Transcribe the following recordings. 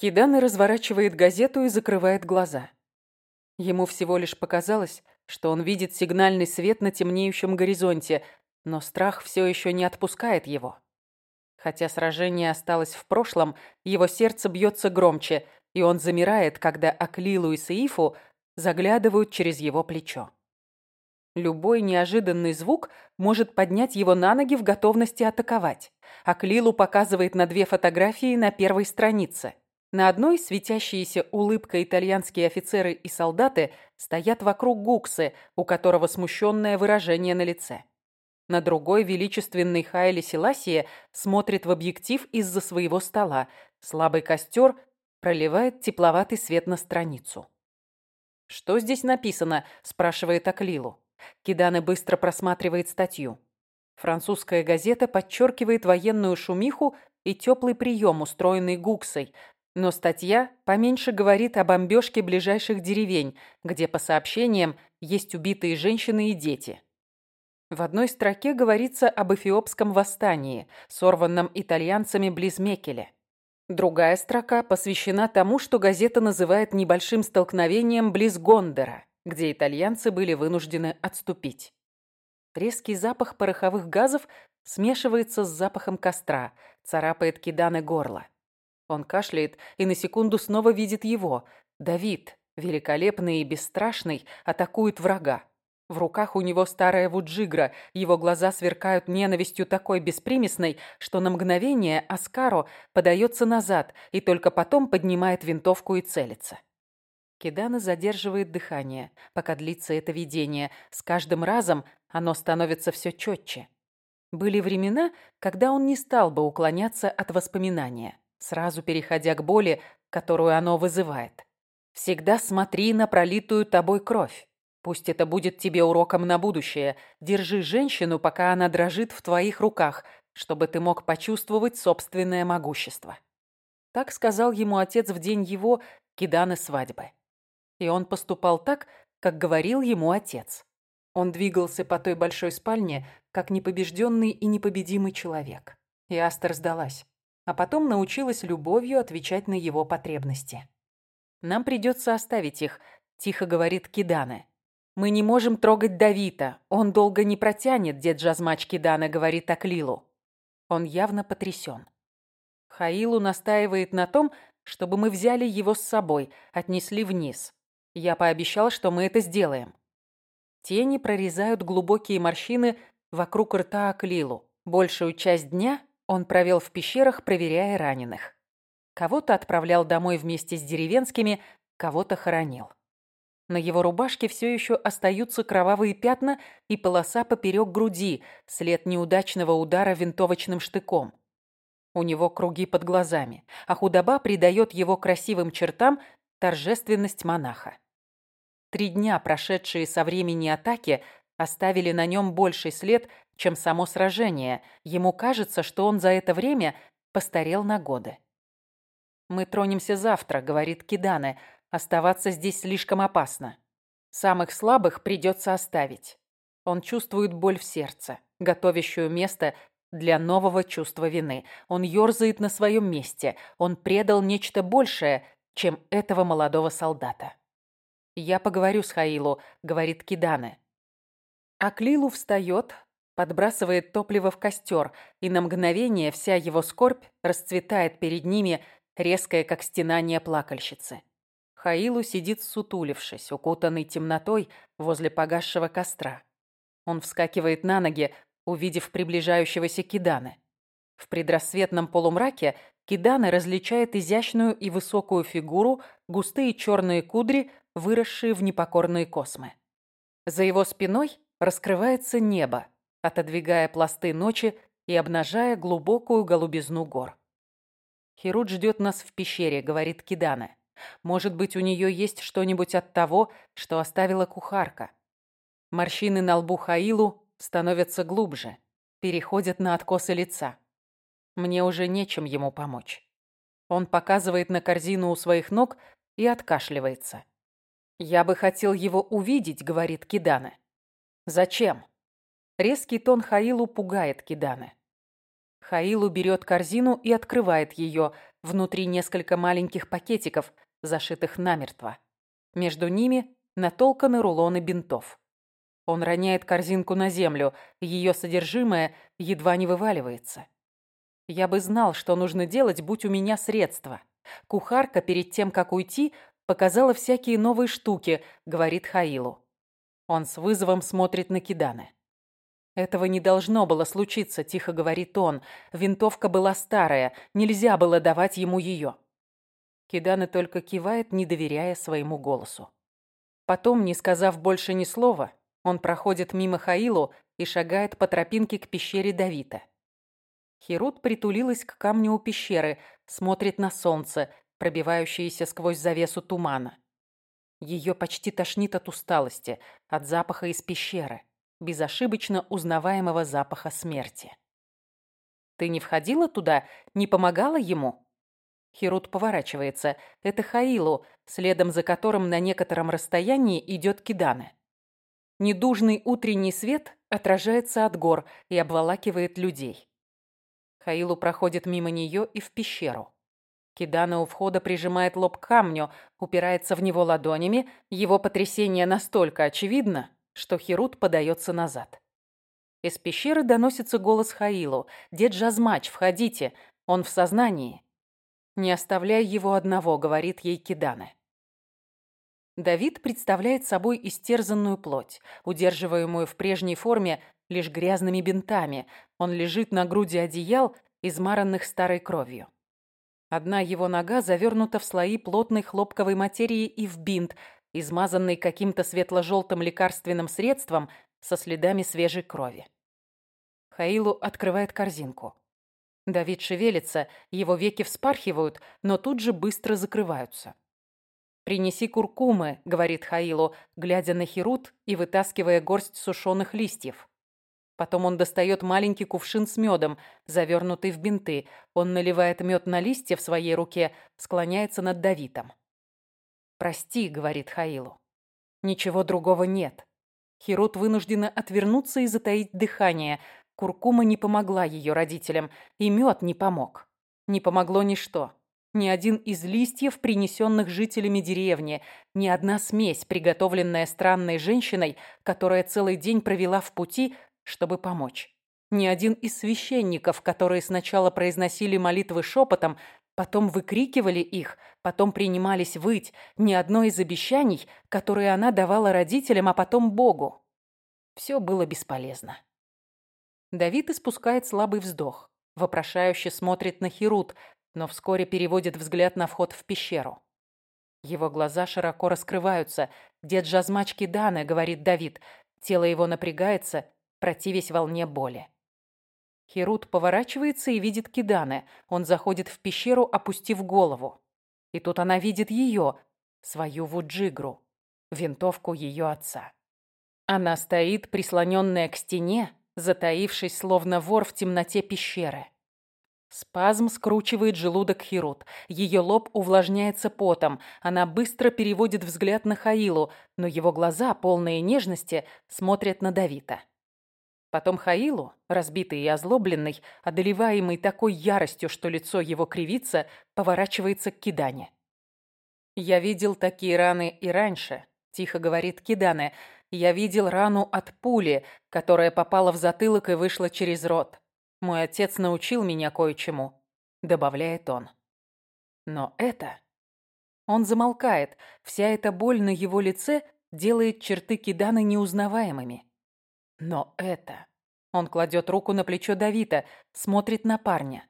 Киданы разворачивает газету и закрывает глаза. Ему всего лишь показалось, что он видит сигнальный свет на темнеющем горизонте, но страх все еще не отпускает его. Хотя сражение осталось в прошлом, его сердце бьется громче, и он замирает, когда Аклилу и Саифу заглядывают через его плечо. Любой неожиданный звук может поднять его на ноги в готовности атаковать. Аклилу показывает на две фотографии на первой странице. На одной светящиеся улыбкой итальянские офицеры и солдаты стоят вокруг Гуксы, у которого смущенное выражение на лице. На другой величественный Хайли Селасия смотрит в объектив из-за своего стола. Слабый костер проливает тепловатый свет на страницу. «Что здесь написано?» – спрашивает Аклилу. Киданы быстро просматривает статью. Французская газета подчеркивает военную шумиху и теплый прием, устроенный Гуксой, но статья поменьше говорит о бомбежке ближайших деревень, где, по сообщениям, есть убитые женщины и дети. В одной строке говорится об эфиопском восстании, сорванном итальянцами близ Мекеля. Другая строка посвящена тому, что газета называет небольшим столкновением близ Гондора, где итальянцы были вынуждены отступить. Резкий запах пороховых газов смешивается с запахом костра, царапает киданы горло. Он кашляет и на секунду снова видит его. Давид, великолепный и бесстрашный, атакует врага. В руках у него старая вуджигра, его глаза сверкают ненавистью такой беспримесной, что на мгновение Аскаро подается назад и только потом поднимает винтовку и целится. Кидана задерживает дыхание, пока длится это видение. С каждым разом оно становится все четче. Были времена, когда он не стал бы уклоняться от воспоминания сразу переходя к боли, которую оно вызывает. Всегда смотри на пролитую тобой кровь. Пусть это будет тебе уроком на будущее. Держи женщину, пока она дрожит в твоих руках, чтобы ты мог почувствовать собственное могущество. Так сказал ему отец в день его киданы свадьбы. И он поступал так, как говорил ему отец. Он двигался по той большой спальне, как непобежденный и непобедимый человек. И Астер сдалась а потом научилась любовью отвечать на его потребности. «Нам придется оставить их», – тихо говорит Кидане. «Мы не можем трогать Давита. Он долго не протянет», – дед Жазмач Кидана говорит Аклилу. Он явно потрясен. Хаилу настаивает на том, чтобы мы взяли его с собой, отнесли вниз. Я пообещал, что мы это сделаем. Тени прорезают глубокие морщины вокруг рта Аклилу. Большую часть дня он провел в пещерах, проверяя раненых. Кого-то отправлял домой вместе с деревенскими, кого-то хоронил. На его рубашке все еще остаются кровавые пятна и полоса поперек груди, след неудачного удара винтовочным штыком. У него круги под глазами, а худоба придает его красивым чертам торжественность монаха. Три дня, прошедшие со времени атаки, оставили на нем больший след, чем само сражение. Ему кажется, что он за это время постарел на годы. «Мы тронемся завтра», — говорит Кидане. «Оставаться здесь слишком опасно. Самых слабых придется оставить». Он чувствует боль в сердце, готовящую место для нового чувства вины. Он ёрзает на своем месте. Он предал нечто большее, чем этого молодого солдата. «Я поговорю с Хаилу», — говорит Кидане. Аклилу встает, подбрасывает топливо в костер, и на мгновение вся его скорбь расцветает перед ними, резкая, как стенание плакальщицы. Хаилу сидит сутулившись, укутанный темнотой возле погасшего костра. Он вскакивает на ноги, увидев приближающегося Киданы. В предрассветном полумраке Киданы различает изящную и высокую фигуру, густые черные кудри, выросшие в непокорные космы. За его спиной раскрывается небо, отодвигая пласты ночи и обнажая глубокую голубизну гор. «Херут ждет нас в пещере», — говорит Кидана. «Может быть, у нее есть что-нибудь от того, что оставила кухарка». Морщины на лбу Хаилу становятся глубже, переходят на откосы лица. Мне уже нечем ему помочь. Он показывает на корзину у своих ног и откашливается. «Я бы хотел его увидеть», — говорит Кидана. «Зачем?» Резкий тон Хаилу пугает Киданы. Хаилу берет корзину и открывает ее. внутри несколько маленьких пакетиков, зашитых намертво. Между ними натолканы рулоны бинтов. Он роняет корзинку на землю, ее содержимое едва не вываливается. Я бы знал, что нужно делать, будь у меня средства. Кухарка перед тем, как уйти, показала всякие новые штуки, говорит Хаилу. Он с вызовом смотрит на Киданы. «Этого не должно было случиться», – тихо говорит он. «Винтовка была старая, нельзя было давать ему ее». Киданы только кивает, не доверяя своему голосу. Потом, не сказав больше ни слова, он проходит мимо Хаилу и шагает по тропинке к пещере Давита. Херут притулилась к камню у пещеры, смотрит на солнце, пробивающееся сквозь завесу тумана. Ее почти тошнит от усталости, от запаха из пещеры, безошибочно узнаваемого запаха смерти. «Ты не входила туда? Не помогала ему?» Херут поворачивается. Это Хаилу, следом за которым на некотором расстоянии идет Киданы. Недужный утренний свет отражается от гор и обволакивает людей. Хаилу проходит мимо нее и в пещеру. Кидана у входа прижимает лоб к камню, упирается в него ладонями. Его потрясение настолько очевидно, что Херут подается назад. Из пещеры доносится голос Хаилу. «Дед Жазмач, входите, он в сознании». «Не оставляй его одного», — говорит ей Кидана. Давид представляет собой истерзанную плоть, удерживаемую в прежней форме лишь грязными бинтами. Он лежит на груди одеял, измаранных старой кровью. Одна его нога завернута в слои плотной хлопковой материи и в бинт, измазанный каким-то светло-желтым лекарственным средством со следами свежей крови. Хаилу открывает корзинку. Давид шевелится, его веки вспархивают, но тут же быстро закрываются. «Принеси куркумы», — говорит Хаилу, глядя на Херут и вытаскивая горсть сушеных листьев. Потом он достает маленький кувшин с медом, завернутый в бинты. Он наливает мед на листья в своей руке, склоняется над Давитом. «Прости», — говорит Хаилу. «Ничего другого нет». Херут вынуждена отвернуться и затаить дыхание. Куркума не помогла ее родителям, и мед не помог. Не помогло ничто. Ни один из листьев, принесенных жителями деревни, ни одна смесь, приготовленная странной женщиной, которая целый день провела в пути, чтобы помочь. Ни один из священников, которые сначала произносили молитвы шепотом, потом выкрикивали их, потом принимались выть, ни одно из обещаний, которые она давала родителям, а потом Богу. Все было бесполезно. Давид испускает слабый вздох, вопрошающе смотрит на Херут, но вскоре переводит взгляд на вход в пещеру. Его глаза широко раскрываются. «Дед Жазмачки Даны», — говорит Давид. Тело его напрягается, противясь волне боли. Херут поворачивается и видит Киданы. Он заходит в пещеру, опустив голову. И тут она видит ее, свою Вуджигру, винтовку ее отца. Она стоит, прислоненная к стене, затаившись, словно вор в темноте пещеры. Спазм скручивает желудок Хирут. Ее лоб увлажняется потом. Она быстро переводит взгляд на Хаилу, но его глаза, полные нежности, смотрят на Давита. Потом Хаилу, разбитый и озлобленный, одолеваемый такой яростью, что лицо его кривится, поворачивается к Кидане. «Я видел такие раны и раньше», — тихо говорит Кидане. «Я видел рану от пули, которая попала в затылок и вышла через рот. Мой отец научил меня кое-чему», — добавляет он. Но это... Он замолкает. Вся эта боль на его лице делает черты Киданы неузнаваемыми. Но это... Он кладет руку на плечо Давида, смотрит на парня.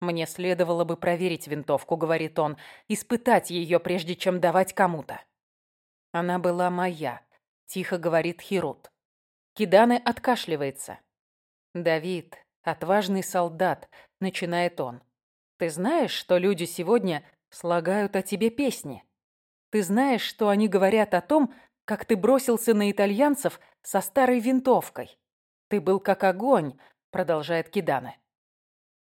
«Мне следовало бы проверить винтовку», — говорит он, «испытать ее, прежде чем давать кому-то». «Она была моя», — тихо говорит Хирут. Киданы откашливается. «Давид, Отважный солдат, начинает он. Ты знаешь, что люди сегодня слагают о тебе песни? Ты знаешь, что они говорят о том, как ты бросился на итальянцев со старой винтовкой? Ты был как огонь, продолжает Кидана.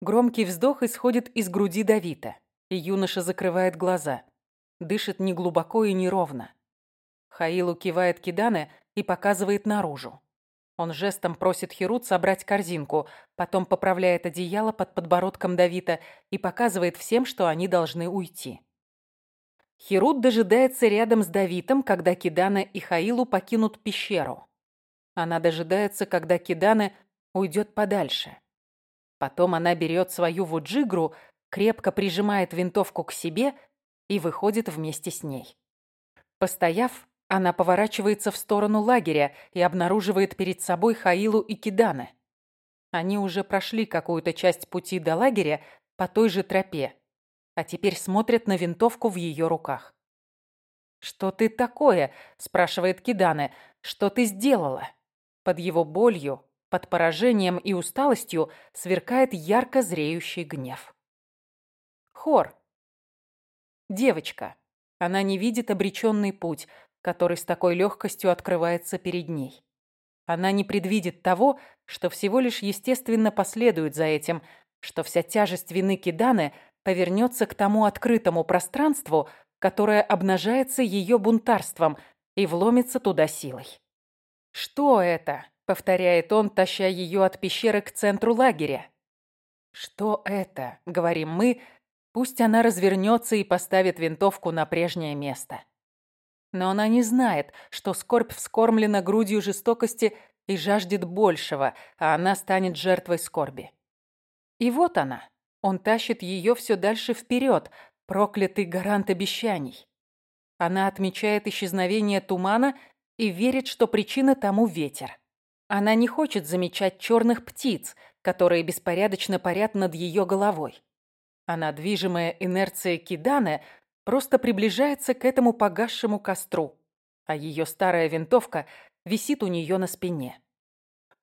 Громкий вздох исходит из груди Давида, и юноша закрывает глаза. Дышит неглубоко и неровно. Хаилу кивает Кидане и показывает наружу. Он жестом просит Херут собрать корзинку, потом поправляет одеяло под подбородком Давида и показывает всем, что они должны уйти. Херут дожидается рядом с Давитом, когда Кидана и Хаилу покинут пещеру. Она дожидается, когда Кидана уйдет подальше. Потом она берет свою вуджигру, крепко прижимает винтовку к себе и выходит вместе с ней. Постояв, она поворачивается в сторону лагеря и обнаруживает перед собой Хаилу и Кидана. Они уже прошли какую-то часть пути до лагеря по той же тропе, а теперь смотрят на винтовку в ее руках. «Что ты такое?» – спрашивает Кидане. «Что ты сделала?» Под его болью, под поражением и усталостью сверкает ярко зреющий гнев. Хор. Девочка. Она не видит обреченный путь, который с такой легкостью открывается перед ней. Она не предвидит того, что всего лишь естественно последует за этим, что вся тяжесть вины Киданы – повернется к тому открытому пространству, которое обнажается ее бунтарством и вломится туда силой. «Что это?» — повторяет он, таща ее от пещеры к центру лагеря. «Что это?» — говорим мы, пусть она развернется и поставит винтовку на прежнее место. Но она не знает, что скорбь вскормлена грудью жестокости и жаждет большего, а она станет жертвой скорби. И вот она, он тащит ее все дальше вперед, проклятый гарант обещаний. Она отмечает исчезновение тумана и верит, что причина тому ветер. Она не хочет замечать черных птиц, которые беспорядочно парят над ее головой. Она, движимая инерцией Кидана, просто приближается к этому погасшему костру, а ее старая винтовка висит у нее на спине.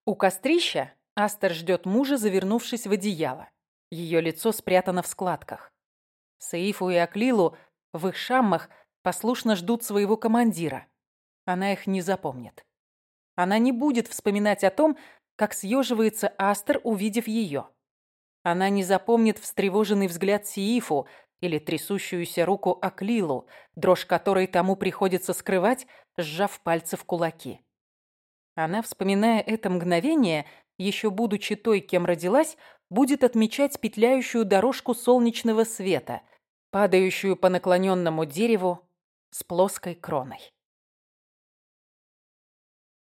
У кострища Астер ждет мужа, завернувшись в одеяло. Ее лицо спрятано в складках. Саифу и Аклилу в их шаммах послушно ждут своего командира. Она их не запомнит. Она не будет вспоминать о том, как съеживается Астер, увидев ее. Она не запомнит встревоженный взгляд Сиифу или трясущуюся руку Аклилу, дрожь которой тому приходится скрывать, сжав пальцы в кулаки. Она, вспоминая это мгновение, еще будучи той, кем родилась, будет отмечать петляющую дорожку солнечного света, падающую по наклоненному дереву с плоской кроной.